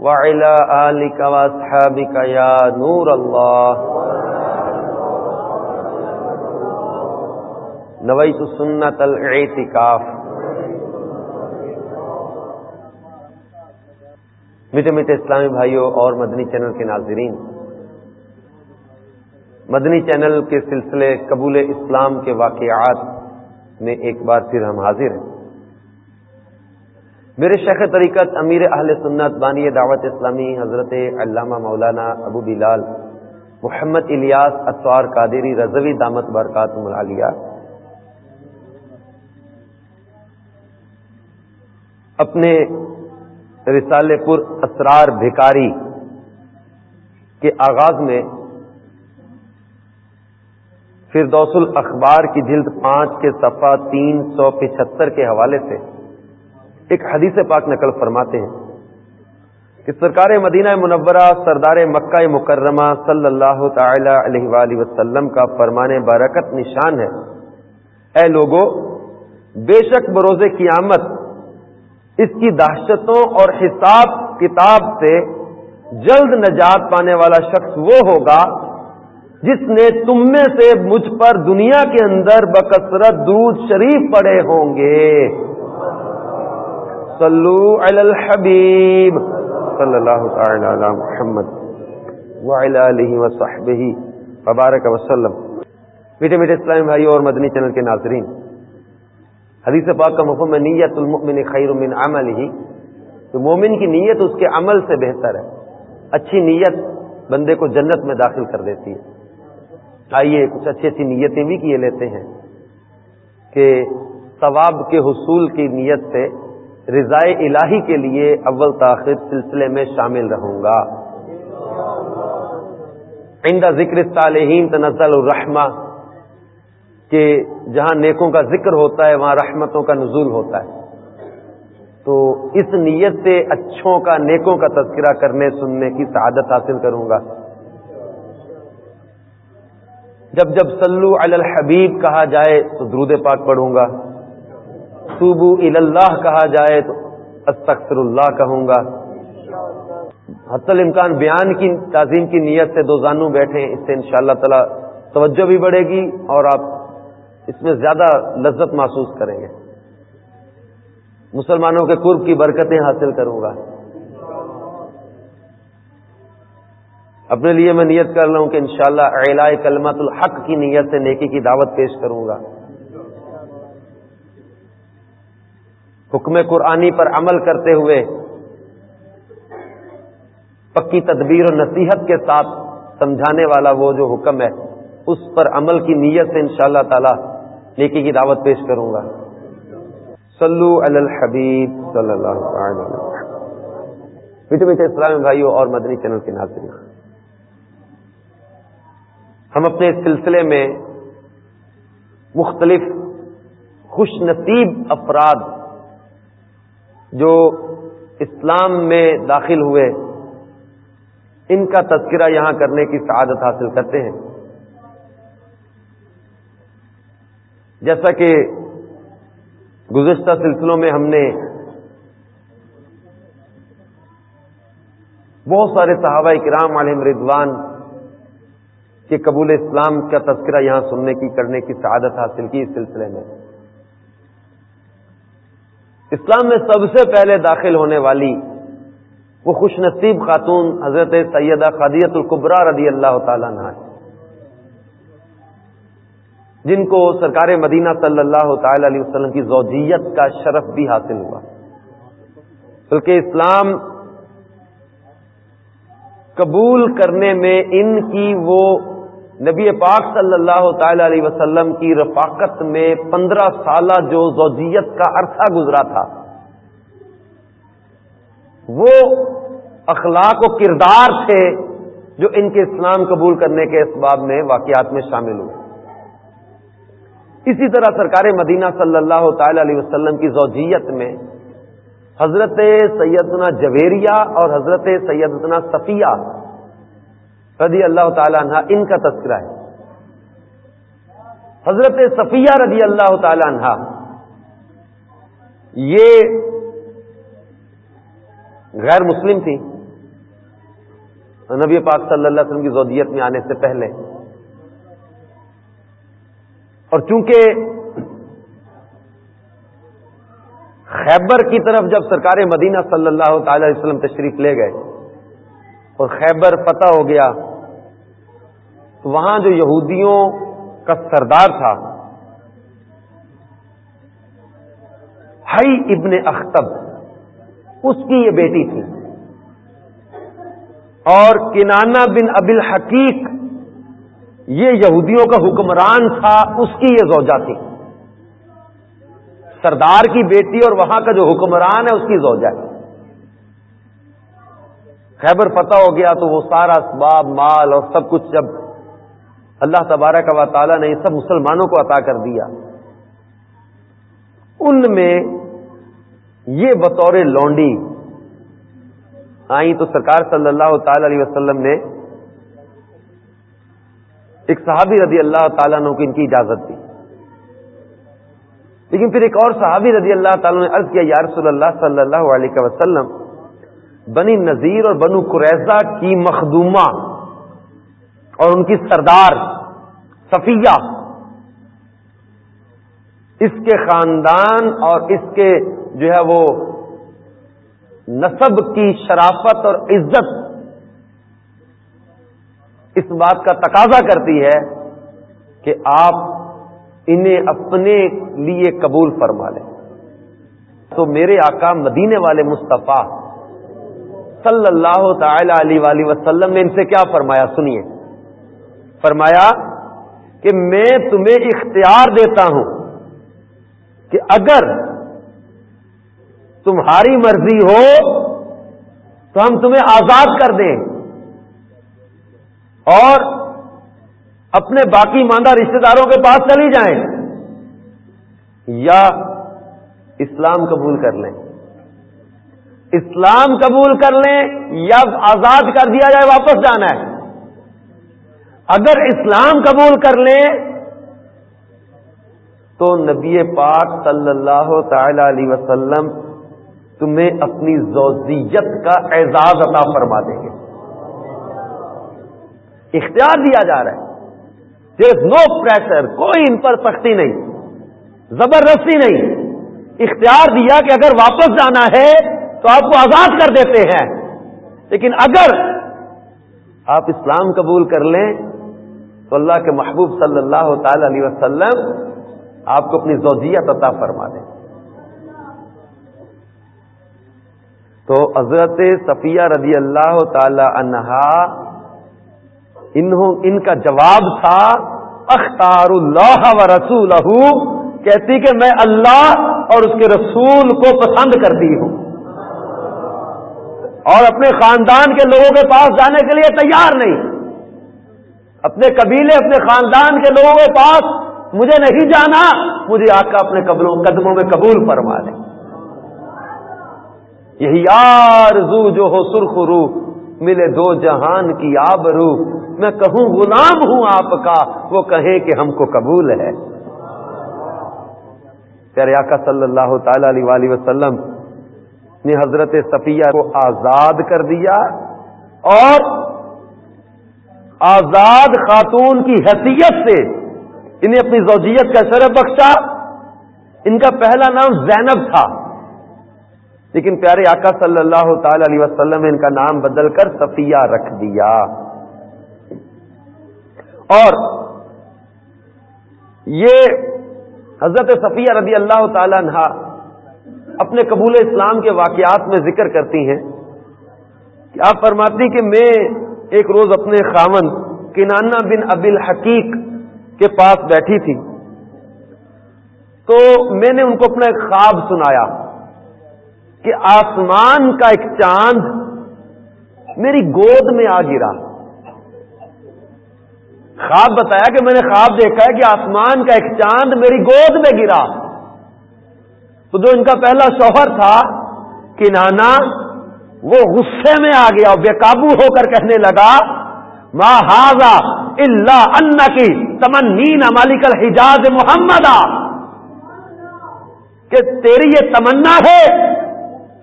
وعلى آلك وأصحابك يا نور الله. نويت سنة الاعتكاف. میٹھے میٹھے اسلامی بھائیوں اور مدنی چینل کے ناظرین، مدنی چینل کے سلسلے قبول اسلام کے واقعات میں ایک بار پھر ہم حاضر ہیں۔ میرے شیخ طریقت امیر اہل سنت بانی دعوت اسلامی حضرت علامہ مولانا ابو بلال محمد الیاس اطوار قادری رضوی دامت برکات ملالیہ اپنے رسالے پر اسرار بھکاری کے آغاز میں فردوس الاخبار کی جلد پانچ کے صفحہ تین سو پچہتر کے حوالے سے ایک حدیث پاک نقل فرماتے ہیں کہ سرکار مدینہ منورہ، سردار مکہ مکرمہ صلی اللہ تعالی علیہ وآلہ وسلم کا فرمان برکت نشان ہے۔ اے لوگو، بے شک بروز قیامت اس کی دہشتوں اور حساب کتاب سے جلد نجات پانے والا شخص وہ ہوگا جس نے تم میں سے مجھ پر دنیا کے اندر بکثرت دودھ شریف پڑے ہوں گے۔ صلو علی الحبیب صلی اللہ تعالی علی محمد وعلی آلہ وصحبہ وبارک وسلم۔ میٹھے میٹھے اسلام بھائی اور مدنی چینل کے ناظرین، حدیث پاک کا مفہوم ہے نیت المؤمن خیر من عمل ہی تو مومن کی نیت اس کے عمل سے بہتر ہے۔ اچھی نیت بندے کو جنت میں داخل کر دیتی ہے۔ آئیے کچھ اچھی اچھی نیتیں بھی کیے لیتے ہیں کہ ثواب کے حصول کی نیت سے رضائے الہی کے لیے اول تاخیر سلسلے میں شامل رہوں گا۔ عند ذکر صالحین تنزل الرحمہ، کہ جہاں نیکوں کا ذکر ہوتا ہے، وہاں رحمتوں کا نزول ہوتا ہے۔ تو اس نیت سے اچھوں کا، نیکوں کا تذکرہ کرنے، سننے کی سعادت حاصل کروں گا۔ جب جب سلو الحبیب کہا جائے تو درود پاک پڑھوں گا۔ صوبو اللہ کہا جائے تو استغفر اللہ کہوں گا۔ حت الامکان بیان کی، تعظیم کی نیت سے دو زانو بیٹھے اس سے انشاءاللہ شاء اللہ تعالی توجہ بھی بڑھے گی اور آپ اس میں زیادہ لذت محسوس کریں گے۔ مسلمانوں کے قرب کی برکتیں حاصل کروں گا۔ اپنے لیے میں نیت کر رہا ہوں کہ انشاءاللہ شاء کلمت الحق کی نیت سے نیکی کی دعوت پیش کروں گا۔ حکم قرآنی پر عمل کرتے ہوئے پکی تدبیر و نصیحت کے ساتھ سمجھانے والا وہ جو حکم ہے، اس پر عمل کی نیت سے انشاءاللہ تعالی نیکی کی دعوت پیش کروں گا۔ صلو علی الحبیب صلی اللہ علیہ وسلم۔ میٹھے میٹھے اسلامی بھائیوں اور مدنی چینل کے ناظرین۔ ہم اپنے اس سلسلے میں مختلف خوش نصیب افراد جو اسلام میں داخل ہوئے، ان کا تذکرہ یہاں کرنے کی سعادت حاصل کرتے ہیں۔ جیسا کہ گزشتہ سلسلوں میں ہم نے بہت سارے صحابہ کرام علیہ رضوان کہ قبول اسلام کا تذکرہ یہاں سننے کی، کرنے کی سعادت حاصل کی اس سلسلے میں۔ اسلام میں سب سے پہلے داخل ہونے والی وہ خوش نصیب خاتون حضرت سیدہ خادیت القبرا رضی اللہ تعالیٰ ہے جن کو سرکار مدینہ صلی اللہ تعالی علیہ وسلم کی زوجیت کا شرف بھی حاصل ہوا۔ بلکہ اسلام قبول کرنے میں ان کی وہ نبی پاک صلی اللہ تعالی علیہ وسلم کی رفاقت میں پندرہ سالہ جو زوجیت کا عرصہ گزرا تھا، وہ اخلاق و کردار تھے جو ان کے اسلام قبول کرنے کے اسباب میں واقعات میں شامل ہوئے۔ اسی طرح سرکار مدینہ صلی اللہ تعالی علیہ وسلم کی زوجیت میں حضرت سیدنا جویریہ اور حضرت سیدنا صفیہ رضی اللہ تعالیٰ عنہ ان کا تذکرہ ہے۔ حضرت صفیہ رضی اللہ تعالی عنہ، یہ غیر مسلم تھی۔ نبی پاک صلی اللہ علیہ وسلم کی زودیت میں آنے سے پہلے۔ اور چونکہ خیبر کی طرف جب سرکار مدینہ صلی اللہ تعالی علیہ وسلم تشریف لے گئے اور خیبر پتہ ہو گیا وہاں جو یہودیوں کا سردار تھا ہائی ابن اختب، اس کی یہ بیٹی تھی۔ اور کنانا بن ابل حقیق یہ یہودیوں کا حکمران تھا، اس کی یہ زوجہ تھی۔ سردار کی بیٹی اور وہاں کا جو حکمران ہے، اس کی زوجہ ہے۔ خیبر پتہ ہو گیا تو وہ سارا اسباب، مال اور سب کچھ جب اللہ تبارک و تعالیٰ نے سب مسلمانوں کو عطا کر دیا۔ ان میں یہ بطور لونڈی آئی تو سرکار صلی اللہ تعالی علیہ وسلم نے ایک صحابی رضی اللہ تعالیٰ نے ان کی اجازت دی۔ لیکن پھر ایک اور صحابی رضی اللہ تعالیٰ نے عرض کیا، یا رسول اللہ صلی اللہ علیہ وسلم، بنی نذیر اور بنو قریضہ کی مخدومہ اور ان کی سردار صفیہ۔ اس کے خاندان اور اس کے جو ہے وہ نصب کی شرافت اور عزت اس بات کا تقاضا کرتی ہے کہ آپ انہیں اپنے لیے قبول فرما لیں۔ تو میرے آقا مدینے والے مصطفیٰ صلی اللہ تعالی علیہ وسلم نے ان سے کیا فرمایا؟ سنیے۔ فرمایا کہ میں تمہیں اختیار دیتا ہوں کہ اگر تمہاری مرضی ہو تو ہم تمہیں آزاد کر دیں اور اپنے باقی ماندہ رشتہ داروں کے پاس چلی جائیں یا اسلام قبول کر لیں۔ اسلام قبول کر لیں یا آزاد کر دیا جائے واپس جانا ہے۔ اگر اسلام قبول کر لیں تو نبی پاک صلی اللہ تعالی علیہ وسلم تمہیں اپنی زوزیت کا اعزاز عطا فرما دیں گے۔ اختیار دیا جا رہا ہے۔ دیر از نو پریشر کوئی ان پر سختی نہیں۔ زبردستی نہیں۔ اختیار دیا کہ اگر واپس جانا ہے تو آپ کو آزاد کر دیتے ہیں۔ لیکن اگر آپ اسلام قبول کر لیں تو اللہ کے محبوب صلی اللہ تعالی علیہ وسلم آپ کو اپنی زوجیت عطا فرما دیں۔ تو حضرت صفیہ رضی اللہ تعالی عنہا انہوں ان کا جواب تھا، اختار اللہ و رسول کہتی کہ میں اللہ اور اس کے رسول کو پسند کرتی ہوں۔ اور اپنے خاندان کے لوگوں کے پاس جانے کے لیے تیار نہیں۔ اپنے قبیلے، اپنے خاندان کے لوگوں کے پاس مجھے نہیں جانا، مجھے آقا اپنے قبلوں، قدموں میں قبول فرما لے۔ یہی یار زو جو ہو سرخ رو، ملے دو جہان کی آب رو۔ میں کہوں غلام ہوں آپ کا، وہ کہیں کہ ہم کو قبول ہے۔ پیارے آقا صلی اللہ تعالی علیہ وسلم، نے حضرت صفیہ کو آزاد کر دیا اور آزاد خاتون کی حیثیت سے انہیں اپنی زوجیت کا شرف بخشا۔ ان کا پہلا نام زینب تھا۔ لیکن پیارے آقا صلی اللہ تعالی علیہ وسلم نے ان کا نام بدل کر صفیہ رکھ دیا۔ اور یہ حضرت صفیہ رضی اللہ تعالی عنہ اپنے قبول اسلام کے واقعات میں ذکر کرتی ہیں کہ آپ فرماتی کہ میں ایک روز اپنے خامن کنانا بن ابل حقیق کے پاس بیٹھی تھی۔ تو میں نے ان کو اپنا ایک خواب سنایا کہ آسمان کا ایک چاند میری گود میں آ گرا۔ خواب بتایا کہ میں نے خواب دیکھا ہے کہ آسمان کا ایک چاند میری گود میں گرا۔ تو جو ان کا پہلا شوہر تھا کہ نانا وہ غصے میں آ گیا بے قابو ہو کر کہنے لگا، ما ہاضا اللہ ان کی تمنین مالک الحجاز محمد کہ تیری یہ تمنا ہے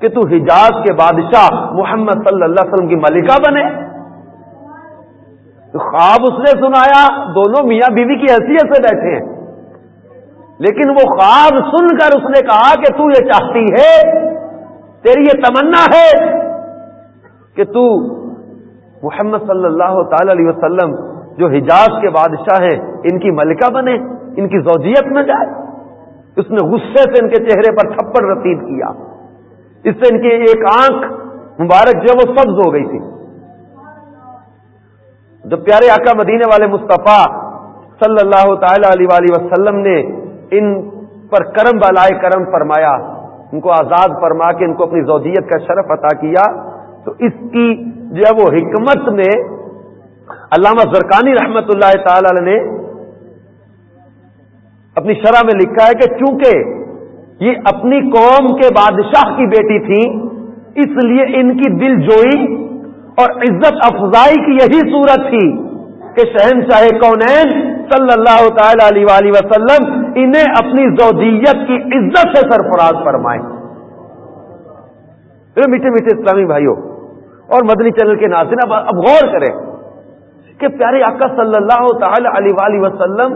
کہ تو حجاز کے بادشاہ محمد صلی اللہ علیہ وسلم کی ملکہ بنے۔ تو خواب اس نے سنایا، دونوں میاں بیوی کی حیثیت سے بیٹھے ہیں۔ لیکن وہ خواب سن کر اس نے کہا کہ تو یہ چاہتی ہے، تیری یہ تمنا ہے کہ تو محمد صلی اللہ تعالی علیہ وسلم جو حجاز کے بادشاہ ہیں، ان کی ملکہ بنے، ان کی زوجیت میں جائے۔ اس نے غصے سے ان کے چہرے پر تھپڑ رسید کیا۔ اس سے ان کی ایک آنکھ مبارک جو وہ سبز ہو گئی تھی۔ جب پیارے آقا مدینے والے مصطفیٰ صلی اللہ تعالی علیہ وسلم نے ان پر کرم بالائے کرم فرمایا۔ ان کو آزاد فرما کے ان کو اپنی زوجیت کا شرف عطا کیا۔ تو اس کی جو ہے وہ حکمت میں علامہ زرکانی رحمت اللہ تعالی نے اپنی شرح میں لکھا ہے کہ چونکہ یہ اپنی قوم کے بادشاہ کی بیٹی تھی، اس لیے ان کی دل جوئی اور عزت افزائی کی یہی صورت تھی کہ شہنشاہ کونین صلی اللہ تعالی علیہ وسلم انہیں اپنی زوجیت کی عزت سے سرفراز فرمائے۔ میٹھے میٹھے اسلامی بھائیوں اور مدنی چینل کے ناظرین، اب اب غور کریں کہ پیارے آقا صلی اللہ تعالی علیہ وسلم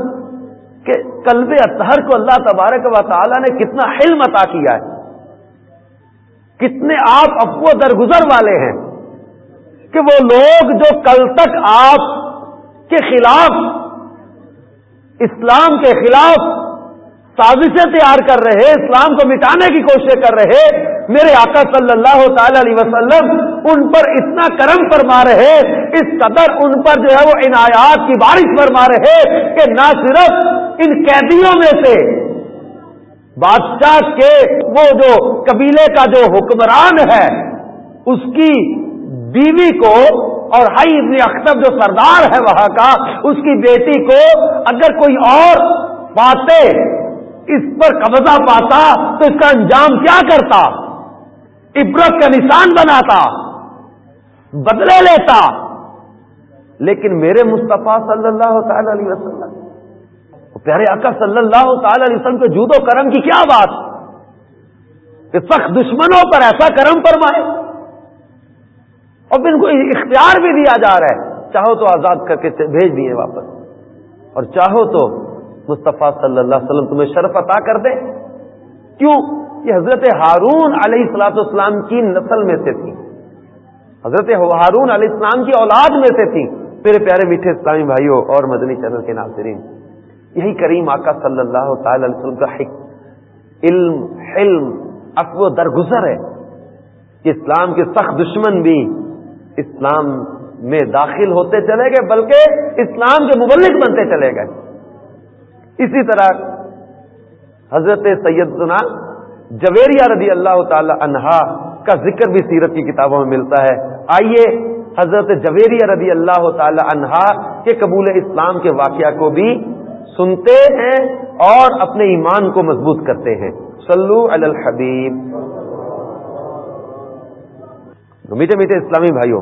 کے قلب اطہر کو اللہ تبارک و تعالی نے کتنا حلم عطا کیا ہے۔ کتنے آپ افو درگزر والے ہیں کہ وہ لوگ جو کل تک آپ کے خلاف، اسلام کے خلاف سازشیں تیار کر رہے، اسلام کو مٹانے کی کوشش کر رہے، میرے آقا صلی اللہ تعالی علیہ وسلم ان پر اتنا کرم فرما رہے، اس قدر ان پر جو ہے وہ عنایات کی بارش فرما رہے کہ نہ صرف ان قیدیوں میں سے، بادشاہ کے وہ جو قبیلے کا جو حکمران ہے، اس کی بیوی کو اور ہائی ابن اختب جو سردار ہے وہاں کا، اس کی بیٹی کو اگر کوئی اور پاتے، اس پر قبضہ پاتا تو اس کا انجام کیا کرتا؟ عبرت کا نشان بناتا۔ بدلے لیتا۔ لیکن میرے مصطفیٰ صلی اللہ تعالی علیہ وسلم پیارے آقا صلی اللہ تعالی علیہ وسلم کے جود و کرم کی کیا بات؟ کہ سخت دشمنوں پر ایسا کرم فرمائے۔ اور ان کو اختیار بھی دیا جا رہا ہے۔ چاہو تو آزاد کر کے بھیج دیے واپس۔ اور چاہو تو مصطفیٰ صلی اللہ علیہ وسلم تمہیں شرف عطا کر دے۔ کیوں؟ یہ حضرت ہارون علیہ السلاط اسلام کی نسل میں سے تھی۔ حضرت ہارون علیہ السلام کی اولاد میں سے تھی۔ میرے پیارے میٹھے اسلامی بھائیوں اور مدنی چینل کے ناظرین، یہی کریم آقا صلی اللہ تعالی علیہ وسلم کا علم، حلم اقو درگزر ہے۔ کہ اسلام کے سخت دشمن بھی اسلام میں داخل ہوتے چلے گئے، بلکہ اسلام کے مبلک بنتے چلے گئے۔ اسی طرح حضرت سیدنا جویریہ رضی اللہ تعالی عنہا کا ذکر بھی سیرت کی کتابوں میں ملتا ہے۔ آئیے حضرت جویریہ رضی اللہ تعالی عنہا کے قبول اسلام کے واقعہ کو بھی سنتے ہیں اور اپنے ایمان کو مضبوط کرتے ہیں۔ صلو علی الحبیب۔ میٹھے میٹھے اسلامی بھائیوں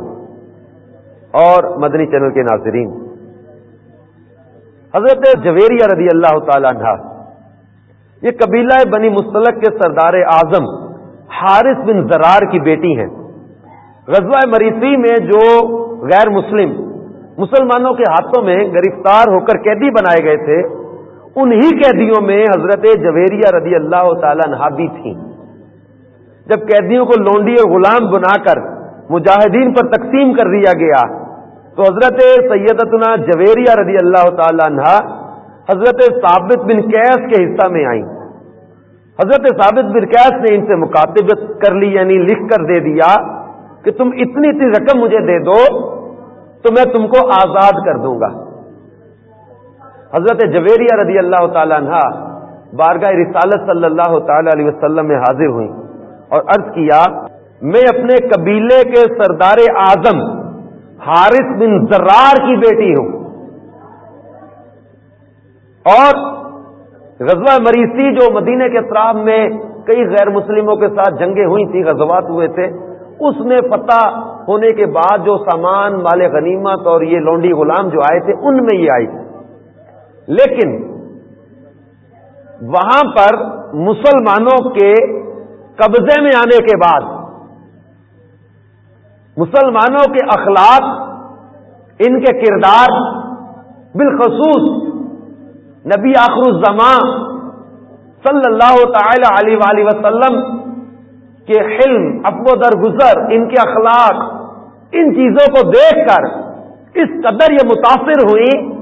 اور مدنی چینل کے ناظرین، حضرت جویریہ رضی اللہ تعالی عنہ یہ قبیلہ بنی مستلق کے سردار اعظم حارث بن زرار کی بیٹی ہیں۔ غزوہ مریفی میں جو غیر مسلم مسلمانوں کے ہاتھوں میں گرفتار ہو کر قیدی بنائے گئے تھے، انہی قیدیوں میں حضرت جویریہ رضی اللہ تعالی عنہ بھی تھیں۔ جب قیدیوں کو لونڈی اور غلام بنا کر مجاہدین پر تقسیم کر دیا گیا، تو حضرت سیدتنا جویریہ رضی اللہ تعالی عنہ حضرت ثابت بن کیس کے حصہ میں آئیں۔ حضرت ثابت بن کیس نے ان سے مکاتبت کر لی یعنی لکھ کر دے دیا کہ تم اتنی اتنی رقم مجھے دے دو تو میں تم کو آزاد کر دوں گا۔ حضرت جویریہ رضی اللہ تعالی عنہ بارگاہ رسالت صلی اللہ تعالی علیہ وسلم میں حاضر ہوئی اور عرض کیا، میں اپنے قبیلے کے سردار اعظم حارث بن زرار کی بیٹی ہوں۔ اور غزوہ مریسی جو مدینہ کے اطراف میں کئی غیر مسلموں کے ساتھ جنگیں ہوئی تھیں، غزوات ہوئے تھے اس میں فتح ہونے کے بعد جو سامان مال غنیمت اور یہ لونڈی غلام جو آئے تھے، ان میں یہ آئی تھی۔ لیکن وہاں پر مسلمانوں کے قبضے میں آنے کے بعد مسلمانوں کے اخلاق، ان کے کردار، بالخصوص نبی آخر الزمان صلی اللہ تعالی علیہ وسلم کے حلم ابو درگزر ان کے اخلاق، ان چیزوں کو دیکھ کر اس قدر یہ متاثر ہوئی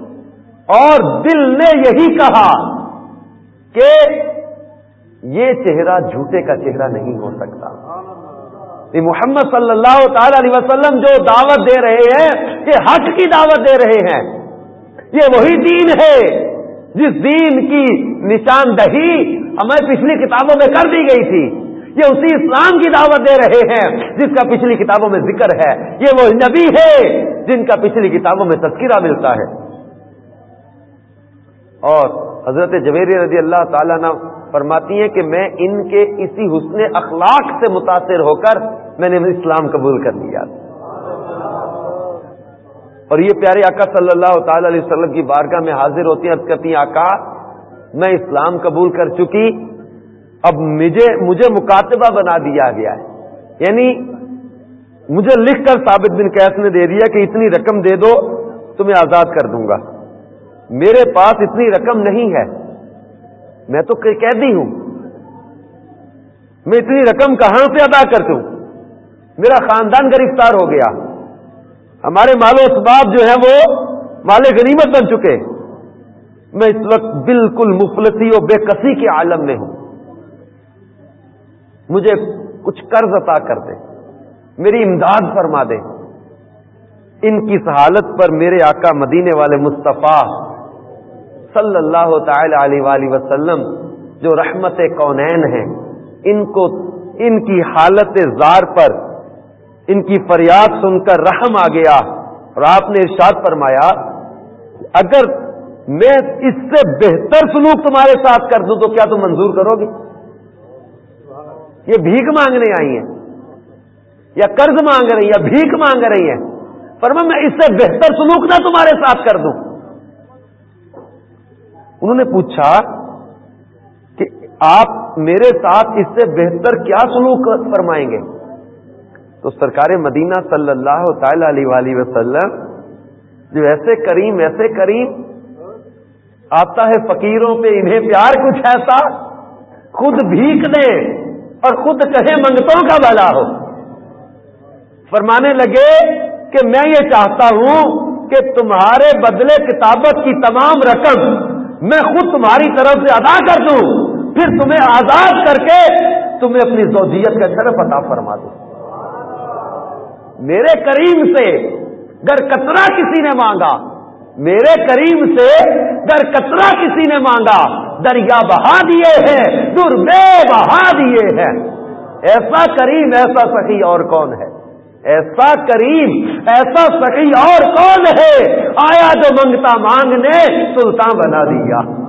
اور دل نے یہی کہا کہ یہ چہرہ جھوٹے کا چہرہ نہیں ہو سکتا۔ یہ محمد صلی اللہ تعالی علیہ وسلم جو دعوت دے رہے ہیں، یہ حق کی دعوت دے رہے ہیں۔ یہ وہی دین ہے جس دین کی نشاندہی ہمیں پچھلی کتابوں میں کر دی گئی تھی۔ یہ اسی اسلام کی دعوت دے رہے ہیں، جس کا پچھلی کتابوں میں ذکر ہے۔ یہ وہ نبی ہے جن کا پچھلی کتابوں میں تذکرہ ملتا ہے۔ اور حضرت جویری رضی اللہ تعالیٰ نے فرماتی ہیں کہ میں ان کے اسی حسن اخلاق سے متاثر ہو کر میں نے اسلام قبول کر لیا۔ اور یہ پیارے آقا صلی اللہ تعالی علیہ وسلم کی بارگاہ میں حاضر ہوتی ہیں کرتی ہیں، آقا، میں اسلام قبول کر چکی اب مجھے مجھے مکاتبہ بنا دیا گیا ہے۔ یعنی مجھے لکھ کر ثابت بن کیس نے دے دیا کہ اتنی رقم دے دو تو میں آزاد کر دوں گا۔ میرے پاس اتنی رقم نہیں ہے۔ میں تو قیدی ہوں۔ میں اتنی رقم کہاں سے ادا کر دوں؟ میرا خاندان گرفتار ہو گیا۔ ہمارے مال و اسباب جو ہیں وہ مال غنیمت بن چکے۔ میں اس وقت بالکل مفلسی اور بے کسی کے عالم میں ہوں۔ مجھے کچھ قرض عطا کر دے، میری امداد فرما دے۔ ان کی حالت پر میرے آقا مدینے والے مصطفیٰ صلی اللہ تعالی علیہ وسلم جو رحمت کونین ہیں، ان کو ان کی حالت زار پر، ان کی فریاد سن کر رحم آ گیا۔ اور آپ نے ارشاد فرمایا، اگر میں اس سے بہتر سلوک تمہارے ساتھ کر دوں تو کیا تم منظور کرو گے یہ بھیک مانگنے آئی ہیں یا قرض مانگ رہی ہیں یا بھیک مانگ رہی ہیں فرما میں اس سے بہتر سلوک نہ تمہارے ساتھ کر دوں۔ انہوں نے پوچھا کہ آپ میرے ساتھ اس سے بہتر کیا سلوک فرمائیں گے؟ تو سرکار مدینہ صلی اللہ تعالی علیہ وسلم جو ایسے کریم ایسے کریم، آتا ہے فقیروں پہ، انہیں پیار کچھ ایسا؟ خود بھیک دے اور خود کہے منگتوں کا بلا ہو۔ فرمانے لگے کہ میں یہ چاہتا ہوں کہ تمہارے بدلے کتابت کی تمام رقم میں خود تمہاری طرف سے ادا کر دوں۔ پھر تمہیں آزاد کر کے تمہیں اپنی زوجیت کا شرف عطا فرما دوں۔ میرے کریم سے گر کترا کسی نے مانگا۔ میرے کریم سے گر کترا کسی نے مانگا۔ دریا بہا دیے ہیں دور بے بہا دیے ہیں۔ ایسا کریم، ایسا سخی اور کون ہے؟ ایسا کریم، ایسا سخی اور کون ہے؟ آیا جو منگتا مانگنے، سلطان بنا دیا۔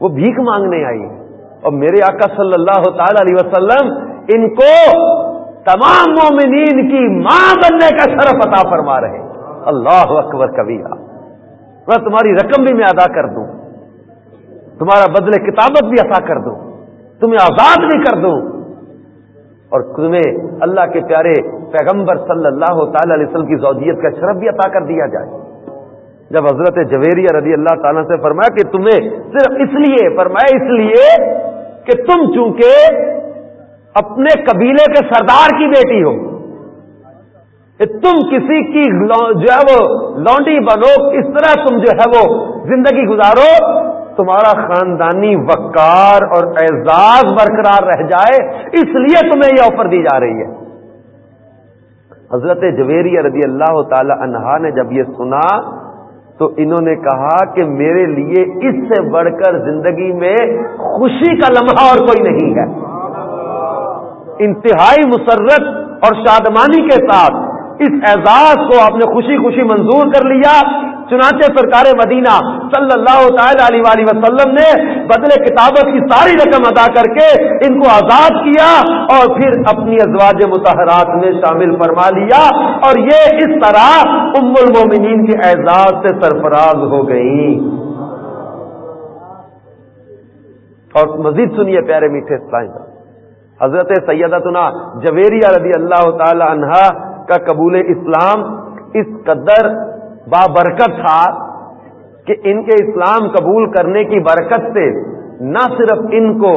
وہ بھیک مانگنے آئی۔ اور میرے آقا صلی اللہ تعالی علیہ وسلم ان کو تمام مومنین کی ماں بننے کا شرف عطا فرما رہے۔ اللہ اکبر کبھی میں تمہاری رقم بھی میں ادا کر دوں۔ تمہارا بدلے کتابت بھی عطا کر دوں تمہیں آزاد بھی کر دوں اور تمہیں اللہ کے پیارے پیغمبر صلی اللہ تعالی علیہ وسلم کی زوجیت کا شرف بھی عطا کر دیا جائے۔ جب حضرت جویریہ رضی اللہ تعالیٰ سے فرمایا کہ تمہیں صرف اس لیے، فرمایا اس لیے کہ تم چونکہ اپنے قبیلے کے سردار کی بیٹی ہو تم کسی کی جو ہے وہ لانڈی بنو اس طرح تم جو ہے وہ زندگی گزارو تمہارا خاندانی وقار اور اعزاز برقرار رہ جائے، اس لیے تمہیں یہ آفر دی جا رہی ہے۔ حضرت جویری رضی اللہ تعالی عنہا نے جب یہ سنا، تو انہوں نے کہا کہ میرے لیے اس سے بڑھ کر زندگی میں خوشی کا لمحہ اور کوئی نہیں ہے۔ انتہائی مسرت اور شادمانی کے ساتھ اس اعزاز کو آپ نے خوشی خوشی منظور کر لیا۔ چنانچہ سرکار مدینہ صلی اللہ تعالی علیہ وسلم نے بدلے کتابت کی ساری رقم ادا کر کے ان کو آزاد کیا اور پھر اپنی ازواج متحرات میں شامل فرما لیا اور یہ اس طرح ام المومنین کے اعزاز سے سرفراز ہو گئی اور مزید سنیے پیارے میٹھے اسلام، حضرت سیدتنا جویریہ رضی اللہ تعالی عنہا کا قبول اسلام اس قدر بابرکت تھا کہ ان کے اسلام قبول کرنے کی برکت سے نہ صرف ان کو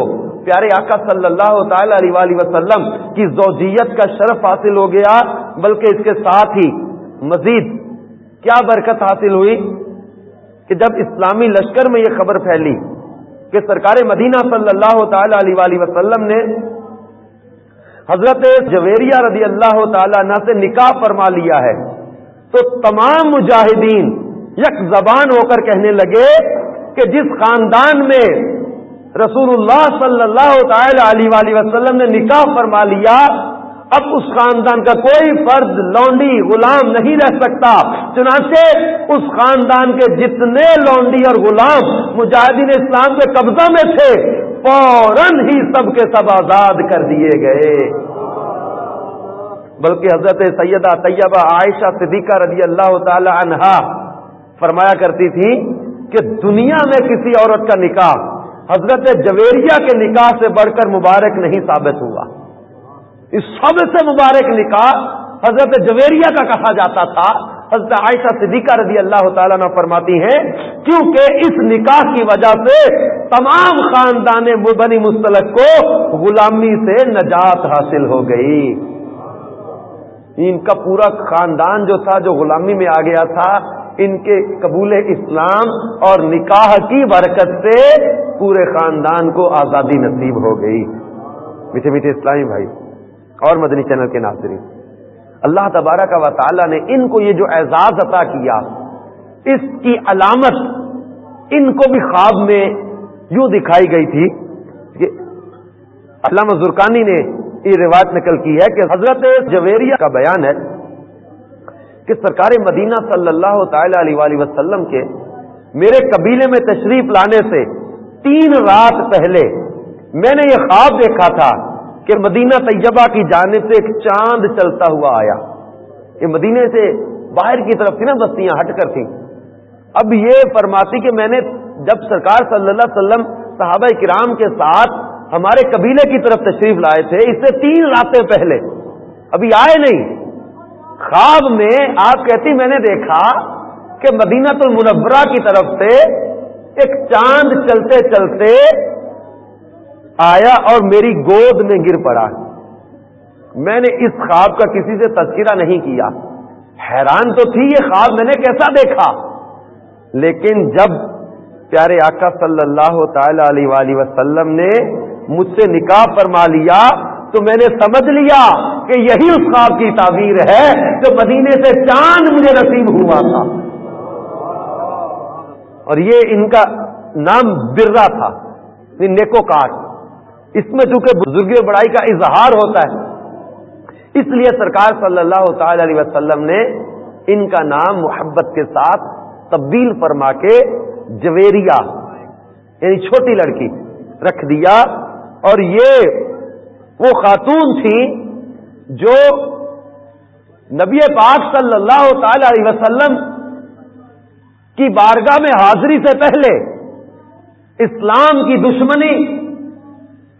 پیارے آقا صلی اللہ تعالی علیہ وسلم کی زوجیت کا شرف حاصل ہو گیا، بلکہ اس کے ساتھ ہی مزید کیا برکت حاصل ہوئی کہ جب اسلامی لشکر میں یہ خبر پھیلی کہ سرکار مدینہ صلی اللہ تعالی علیہ وسلم نے حضرت جویریہ رضی اللہ تعالی عنہ سے نکاح فرما لیا ہے۔ تو تمام مجاہدین یک زبان ہو کر کہنے لگے کہ جس خاندان میں رسول اللہ صلی اللہ تعالی علیہ وسلم نے نکاح فرما لیا، اب اس خاندان کا کوئی فرد، لونڈی غلام نہیں رہ سکتا۔ چنانچہ اس خاندان کے جتنے لونڈی اور غلام مجاہدین اسلام کے قبضہ میں تھے، فوراً ہی سب کے سب آزاد کر دیے گئے۔ بلکہ حضرت سیدہ طیبہ عائشہ صدیقہ رضی اللہ تعالی عنہا فرمایا کرتی تھی کہ دنیا میں کسی عورت کا نکاح حضرت جویریہ کے نکاح سے بڑھ کر مبارک نہیں ثابت ہوا۔ اس سب سے مبارک نکاح حضرت جویریہ کا کہا جاتا تھا۔ حضرت عائشہ صدیقہ رضی اللہ تعالیٰ نے فرماتی ہیں، کیونکہ اس نکاح کی وجہ سے تمام خاندان بنی مستلق کو غلامی سے نجات حاصل ہو گئی۔ ان کا پورا خاندان جو تھا، جو غلامی میں آ گیا تھا، ان کے قبول اسلام اور نکاح کی برکت سے پورے خاندان کو آزادی نصیب ہو گئی۔ میٹھے میٹھے اسلامی بھائی، اور مدنی چینل کے ناظرین، اللہ تبارہ کا تعالیٰ نے ان کو یہ جو اعزاز عطا کیا، اس کی علامت ان کو بھی خواب میں یوں دکھائی گئی تھی کہ علامہ زرکانی نے یہ روایت نقل کی ہے کہ حضرت جویریہ کا بیان ہے کہ سرکار مدینہ صلی اللہ تعالی علیہ وسلم کے میرے قبیلے میں تشریف لانے سے تین رات پہلے میں نے یہ خواب دیکھا تھا کہ مدینہ طیبہ کی جانب سے ایک چاند چلتا ہوا آیا۔ یہ مدینے سے باہر کی طرف تھی نا، بستیاں ہٹ کر تھیں۔ اب یہ فرماتی کہ میں نے جب سرکار صلی اللہ علیہ وسلم صحابہ کرام کے ساتھ ہمارے قبیلے کی طرف تشریف لائے تھے، اس سے تین راتیں پہلے۔ ابھی آئے نہیں۔ خواب میں آپ کہتی، میں نے دیکھا کہ مدینہ المنورہ کی طرف سے ایک چاند چلتے چلتے آیا اور میری گود میں گر پڑا۔ میں نے اس خواب کا کسی سے تذکرہ نہیں کیا۔ حیران تو تھی یہ خواب، میں نے کیسا دیکھا؟ لیکن جب پیارے آقا صلی اللہ تعالی علیہ وسلم نے مجھ سے نکاح فرما لیا تو میں نے سمجھ لیا کہ یہی اس خواب کی تعبیر ہے جو مدینے سے چاند مجھے نصیب ہوا تھا۔ اور یہ ان کا نام برا تھا نیکو کاٹ۔ اس میں چونکہ بزرگ بڑائی کا اظہار ہوتا ہے، اس لیے سرکار صلی اللہ تعالی علیہ وسلم نے ان کا نام محبت کے ساتھ تبدیل فرما کے جویریا یعنی چھوٹی لڑکی، رکھ دیا۔ اور یہ وہ خاتون تھی جو نبی پاک صلی اللہ تعالی علیہ وسلم کی بارگاہ میں حاضری سے پہلے اسلام کی دشمنی،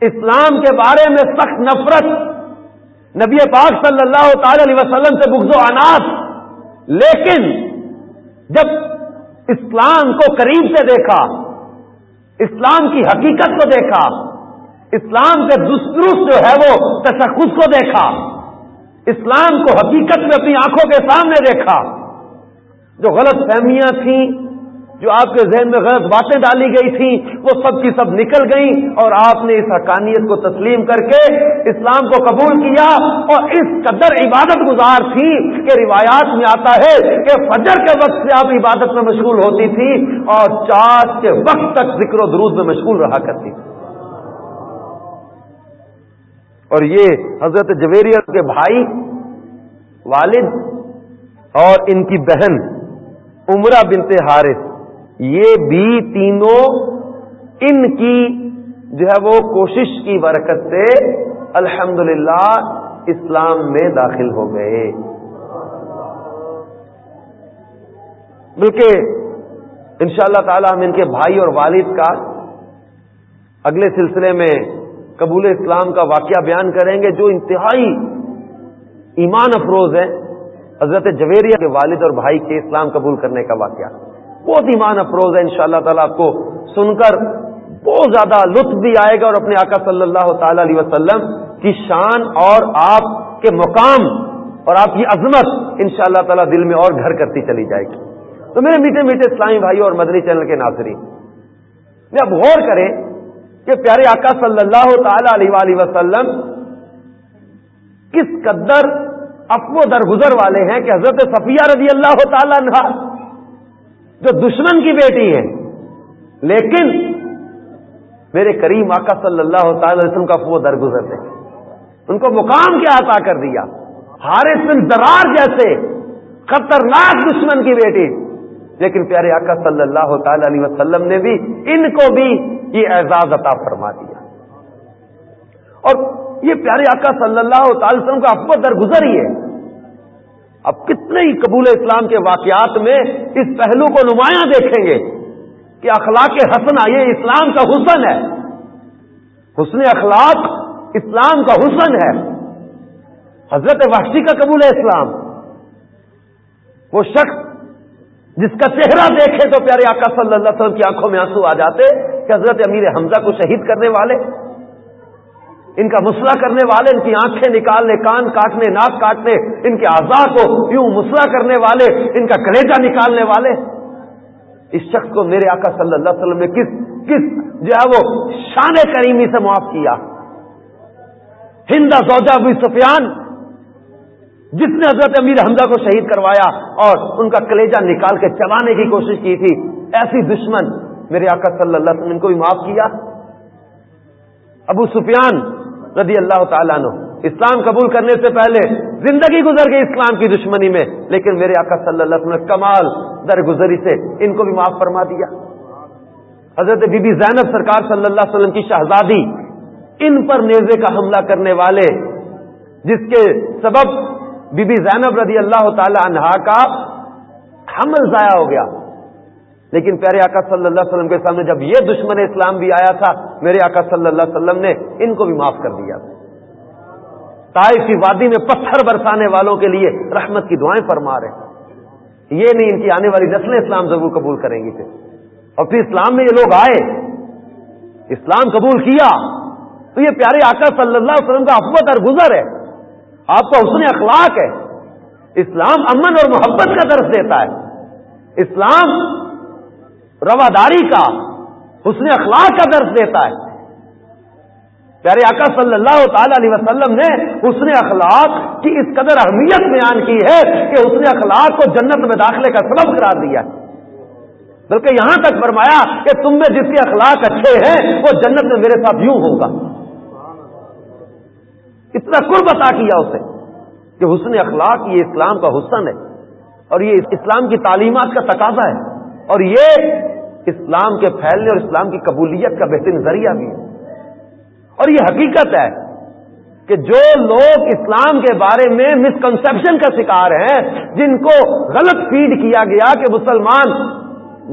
اسلام کے بارے میں سخت نفرت نبی پاک صلی اللہ تعالی علیہ وسلم سے بغض و عناص لیکن جب اسلام کو قریب سے دیکھا، اسلام کی حقیقت کو دیکھا اسلام کے دسترست جو ہے وہ تشخص کو دیکھا، اسلام کو حقیقت میں اپنی آنکھوں کے سامنے دیکھا۔ جو غلط فہمیاں تھیں، جو آپ کے ذہن میں غلط باتیں ڈالی گئی تھیں، وہ سب کی سب نکل گئیں اور آپ نے اس حقانیت کو تسلیم کر کے اسلام کو قبول کیا۔ اور اس قدر عبادت گزار تھی کہ روایات میں آتا ہے کہ فجر کے وقت سے آپ عبادت میں مشغول ہوتی تھی اور چار کے وقت تک ذکر و درود میں مشغول رہا کرتی تھی اور یہ حضرت جویریت کے بھائی، والد اور ان کی بہن عمرہ بنتے حارث، یہ بھی تینوں ان کی جو ہے وہ کوشش کی برکت سے الحمد اسلام میں داخل ہو گئے۔ بلکہ ان شاء اللہ تعالی ہم ان کے بھائی اور والد کا اگلے سلسلے میں قبول اسلام کا واقعہ بیان کریں گے جو انتہائی ایمان افروز ہے، حضرت جویریہ کے والد اور بھائی کے اسلام قبول کرنے کا واقعہ۔ بہت ایمان افروز ہے ان شاء اللہ تعالیٰ آپ کو سن کر بہت زیادہ لطف بھی آئے گا اور اپنے آقا صلی اللہ تعالی علیہ وسلم کی شان اور آپ کے مقام اور آپ کی عظمت ان شاء اللہ تعالیٰ دل میں اور گھر کرتی چلی جائے گی۔ تو میرے میٹھے میٹھے اسلامی بھائی اور مدنی چینل کے ناظرین، میں اب غور کریں کہ پیارے آقا صلی اللہ تعالی علیہ وسلم کس قدر افو درگزر والے ہیں کہ حضرت صفیہ رضی اللہ تعالی عنہ جو دشمن کی بیٹی ہے لیکن میرے کریم آقا صلی اللہ تعالی وسلم کا افو درگزر ہے ان کو مقام کیا عطا کر دیا۔ حارث بن درار جیسے خطرناک دشمن کی بیٹی۔ لیکن پیارے آقا صلی اللہ تعالی علیہ وسلم نے بھی ان کو بھی یہ اعزاز عطا فرما دیا۔ اور یہ پیارے آقا صلی اللہ تعالی وسلم کا افو درگزر ہی ہے۔ اب کتنے ہی قبول اسلام کے واقعات میں اس پہلو کو نمایاں دیکھیں گے کہ اخلاق حسن یہ اسلام کا حسن ہے۔ حسن اخلاق اسلام کا حسن ہے۔ حضرت وحشی کا قبول اسلام۔ وہ شخص جس کا چہرہ دیکھے تو پیارے آقا صلی اللہ علیہ وسلم کی آنکھوں میں آنسو آ جاتے۔ کہ حضرت امیر حمزہ کو شہید کرنے والے، ان کا مسئلہ کرنے والے، ان کی آنکھیں نکالنے، کان کاٹنے، ناک کاٹنے، ان کے اعضاء کو یوں مسئلہ کرنے والے، ان کا کلیجا نکالنے والے۔ اس شخص کو میرے آقا صلی اللہ علیہ وسلم نے کس کس جو ہے وہ شان کریمی سے معاف کیا۔ ہندا سوجا بھی سفیان، جس نے حضرت امیر حمزہ کو شہید کروایا اور ان کا کلیجا نکال کے چبانے کی کوشش کی تھی، ایسی دشمن میرے آقا صلی اللہ علیہ وسلم کو بھی معاف کیا۔ ابو سفیان رضی اللہ تعالیٰ عنہ، اسلام قبول کرنے سے پہلے زندگی گزر گئی اسلام کی دشمنی میں، لیکن میرے آقا صلی اللہ علیہ وسلم نے کمال درگزری سے ان کو بھی معاف فرما دیا۔ حضرت بی بی زینب سرکار صلی اللہ علیہ وسلم کی شہزادی ان پر نیزے کا حملہ کرنے والے، جس کے سبب بی بی زینب رضی اللہ تعالی عنہا کا حمل ضائع ہو گیا۔ لیکن پیارے آقا صلی اللہ علیہ وسلم کے سامنے جب یہ دشمن اسلام بھی آیا تھا، میرے آقا صلی اللہ علیہ وسلم نے ان کو بھی معاف کر دیا۔ تائف کی وادی میں پتھر برسانے والوں کے لیے رحمت کی دعائیں فرما رہے یہ نہیں ان کی آنے والی نسلیں اسلام ضرور قبول کریں گی پھر۔ اور پھر اسلام میں یہ لوگ آئے، اسلام قبول کیا۔ تو یہ پیارے آقا صلی اللہ علیہ وسلم کا افوت اور گزر ہے۔ آپ کا حسن اخلاق ہے۔ اسلام امن اور محبت کا درس دیتا ہے۔ اسلام رواداری کا، حسن اخلاق کا درس دیتا ہے۔ پیارے آقا صلی اللہ تعالی علیہ وسلم نے حسن اخلاق کی اس قدر اہمیت بیان کی ہے کہ حسن اخلاق کو جنت میں داخلے کا سبب قرار دیا ہے۔ بلکہ یہاں تک فرمایا کہ تم میں جس کے اخلاق اچھے ہیں، وہ جنت میں میرے ساتھ یوں ہوگا۔ اتنا قرب عطا کیا اسے کہ حسن اخلاق یہ اسلام کا حسن ہے اور یہ اسلام کی تعلیمات کا تقاضا ہے۔ اور یہ اسلام کے پھیلنے اور اسلام کی قبولیت کا بہترین ذریعہ بھی ہے۔ اور یہ حقیقت ہے کہ جو لوگ اسلام کے بارے میں مسکنسپشن کا شکار ہیں، جن کو غلط فیڈ کیا گیا کہ مسلمان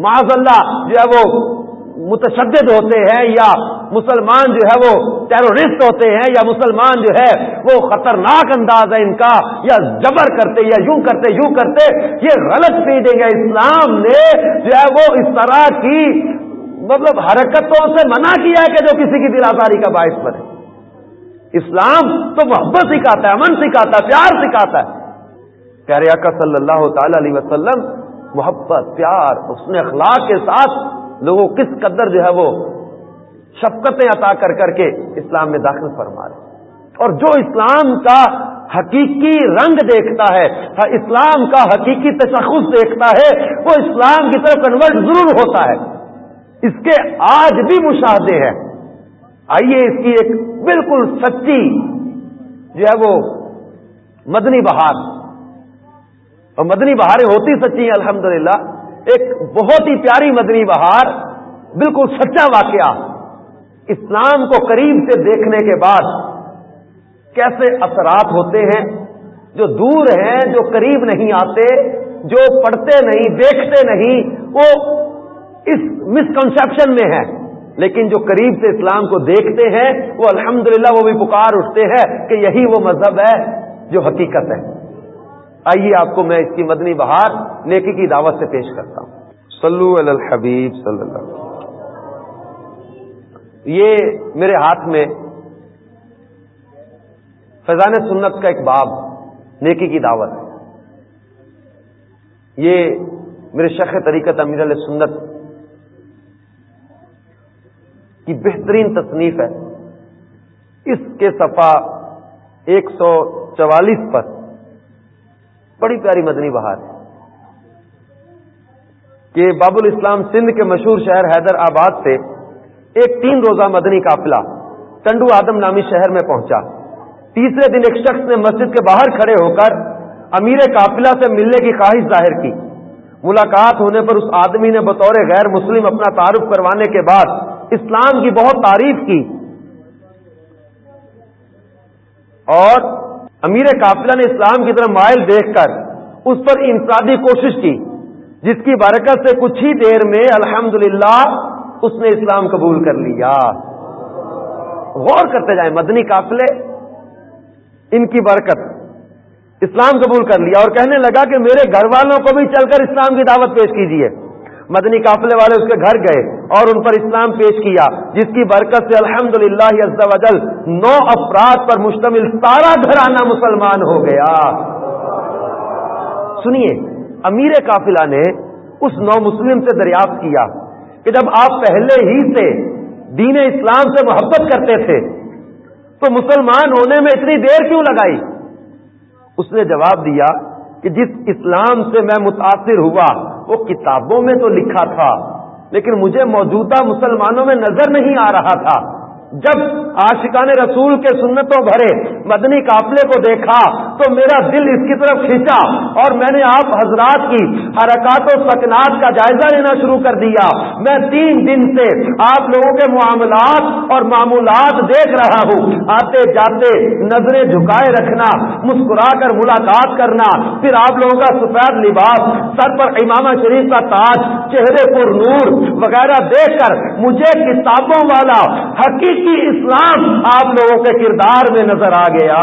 معذ اللہ، جو ہے وہ متشدد ہوتے ہیں یا مسلمان جو ہے وہ ٹیرورسٹ ہوتے ہیں یا مسلمان جو ہے وہ خطرناک انداز ہے ان کا، یا جبر کرتے، یا یوں کرتے یوں کرتے، یہ غلط فیڈنگ ہے۔ اسلام نے جو ہے وہ اس طرح کی مطلب حرکتوں سے منع کیا ہے کہ جو کسی کی دل آزاری کا باعث بنے۔ اسلام تو محبت سکھاتا ہے، امن سکھاتا ہے، پیار سکھاتا ہے۔ پیارے آقا صلی اللہ تعالی علیہ وسلم، محبت، پیار اس نے اخلاق کے ساتھ لوگوں کس قدر جو ہے وہ شفقتیں عطا کر کر کے اسلام میں داخل فرما رہے اور جو اسلام کا حقیقی رنگ دیکھتا ہے اسلام کا حقیقی تشخص دیکھتا ہے، وہ اسلام کی طرف کنورٹ ضرور ہوتا ہے۔ اس کے آج بھی مشاہدے ہیں۔ آئیے اس کی ایک بالکل سچی جو ہے وہ مدنی بہار۔ اور مدنی بہاریں ہوتی سچی ہیں، الحمدللہ۔ ایک بہت ہی پیاری مدنی بہار، بالکل سچا واقعہ، اسلام کو قریب سے دیکھنے کے بعد کیسے اثرات ہوتے ہیں، جو دور ہیں، جو قریب نہیں آتے، جو پڑھتے نہیں، دیکھتے نہیں، وہ اس مسکنسپشن میں ہے لیکن جو قریب سے اسلام کو دیکھتے ہیں، وہ الحمدللہ وہ بھی پکار اٹھتے ہیں کہ یہی وہ مذہب ہے جو حقیقت ہے۔ آئیے آپ کو میں اس کی مدنی بہار نیکی کی دعوت سے پیش کرتا ہوں۔ صلو علی الحبیب صلی اللہ علیہ یہ میرے ہاتھ میں فیضان سنت کا ایک باب نیکی کی دعوت ہے۔ یہ میرے شیخ طریقت امیر علیہ سنت کی بہترین تصنیف ہے۔ اس کے صفحہ ایک سو چوالیس پر بڑی پیاری مدنی بہار ہے۔ کہ باب الاسلام سندھ کے مشہور شہر حیدر آباد سے ایک تین روزہ مدنی قافلہ ٹنڈو آدم نامی شہر میں پہنچا۔ تیسرے دن ایک شخص نے مسجد کے باہر کھڑے ہو کر امیر قافلہ سے ملنے کی خواہش ظاہر کی۔ ملاقات ہونے پر اس آدمی نے بطور غیر مسلم اپنا تعارف کروانے کے بعد اسلام کی بہت تعریف کی۔ اور امیر قافلہ نے اسلام کی طرف مائل دیکھ کر اس پر انفرادی کوشش کی، جس کی برکت سے کچھ ہی دیر میں الحمد اس نے اسلام قبول کر لیا۔ غور کرتے جائیں، مدنی قافلے، ان کی برکت اسلام قبول کر لیا۔ اور کہنے لگا کہ میرے گھر والوں کو بھی چل کر اسلام کی دعوت پیش کیجیے مدنی قافلے والے اس کے گھر گئے اور ان پر اسلام پیش کیا، جس کی برکت سے الحمد للہ نو افراد پر مشتمل سارا گھرانہ مسلمان ہو گیا۔ سنیے، امیر قافلہ نے اس نو مسلم سے دریافت کیا کہ جب آپ پہلے ہی سے دین اسلام سے محبت کرتے تھے، تو مسلمان ہونے میں اتنی دیر کیوں لگائی؟ اس نے جواب دیا کہ جس اسلام سے میں متاثر ہوا وہ کتابوں میں تو لکھا تھا، لیکن مجھے موجودہ مسلمانوں میں نظر نہیں آ رہا تھا۔ جب عاشقان رسول کے سنتوں بھرے، مدنی قافلے کو دیکھا، تو میرا دل اس کی طرف کھینچا اور میں نے آپ حضرات کی حرکات و سکنات کا جائزہ لینا شروع کر دیا۔ میں تین دن سے آپ لوگوں کے معاملات اور معمولات دیکھ رہا ہوں۔ آتے جاتے نظریں جھکائے رکھنا مسکرا کر ملاقات کرنا، پھر آپ لوگوں کا سفید لباس، سر پر امام شریف کا تاج، چہرے پر نور وغیرہ دیکھ کر مجھے کتابوں والا حقیقی اسلام آپ لوگوں کے کردار میں نظر آ گیا۔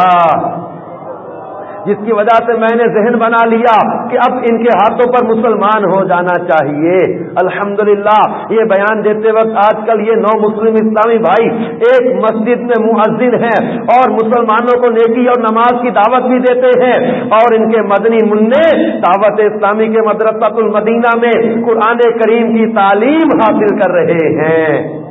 جس کی وجہ سے میں نے ذہن بنا لیا کہ اب ان کے ہاتھوں پر مسلمان ہو جانا چاہیے۔ الحمدللہ، یہ بیان دیتے وقت آج کل یہ نو مسلم اسلامی بھائی ایک مسجد میں مؤذن ہیں اور مسلمانوں کو نیکی اور نماز کی دعوت بھی دیتے ہیں۔ اور ان کے مدنی منع دعوت اسلامی کے مدرسہ المدینہ میں قرآن کریم کی تعلیم حاصل کر رہے ہیں۔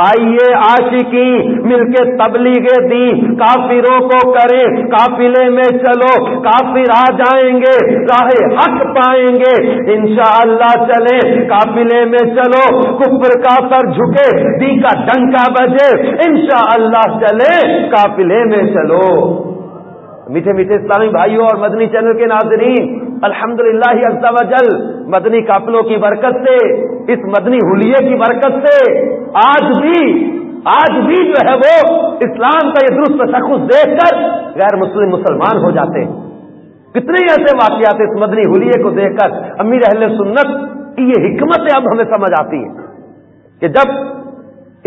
آئیے عاشقی مل کے تبلیغ دی، کافروں کو کرے قافلے میں چلو، کافر آ جائیں گے، راہ حق پائیں گے، انشاءاللہ چلے قافلے میں چلو، کفر کا سر جھکے دی کا ڈنکا بجے، انشاءاللہ چلے قافلے میں چلو۔ میٹھے میٹھے اسلامی بھائیوں اور مدنی چینل کے ناظرین الحمد للہ جل، مدنی قافلوں کی برکت سے، اس مدنی حلیے کی برکت سے، آج بھی آج بھی جو ہے وہ اسلام کا یہ درست تشخص دیکھ کر غیر مسلم مسلمان ہو جاتے ہیں۔ کتنے ایسے واقعات اس مدنی حلیے کو دیکھ کر امیر اہل سنت کی یہ حکمت اب ہمیں سمجھ آتی ہے کہ جب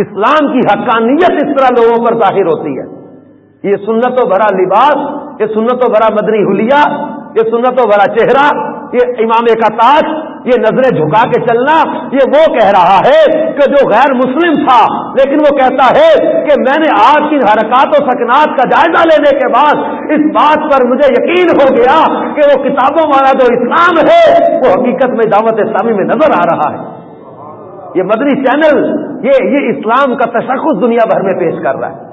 اسلام کی حقانیت اس طرح لوگوں پر ظاہر ہوتی ہے، یہ سنت و بھرا لباس، یہ سنت و بھرا مدنی حلیہ یہ سنت و بھرا چہرہ، یہ امام کا تاج یہ نظریں جھکا کے چلنا، یہ وہ کہہ رہا ہے کہ جو غیر مسلم تھا، لیکن وہ کہتا ہے کہ میں نے آج کی حرکات و سکنات کا جائزہ لینے کے بعد اس بات پر مجھے یقین ہو گیا کہ وہ کتابوں والا جو اسلام ہے، وہ حقیقت میں دعوت اسلامی میں نظر آ رہا ہے۔ یہ مدنی چینل، یہ یہ اسلام کا تشخص دنیا بھر میں پیش کر رہا ہے۔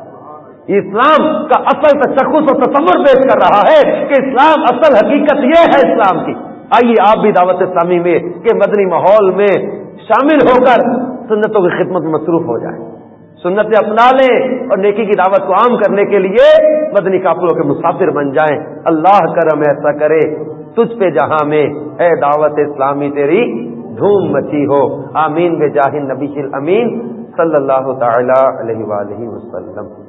اسلام کا اصل تشخص و تصور پیش کر رہا ہے کہ اسلام اصل حقیقت یہ ہے اسلام کی۔ آئیے آپ بھی دعوت اسلامی میں کہ مدنی ماحول میں شامل ہو کر سنتوں کی خدمت میں مصروف ہو جائیں۔ سنت اپنا لیں اور نیکی کی دعوت کو عام کرنے کے لیے مدنی کافلوں کے مسافر بن جائیں۔ اللہ کرم ایسا کرے تجھ پہ جہاں میں۔ اے دعوت اسلامی، تیری دھوم مچی ہو۔ آمین۔ بے جاہن نبی امین صلی اللہ تعالی علیہ وآلہ وسلم۔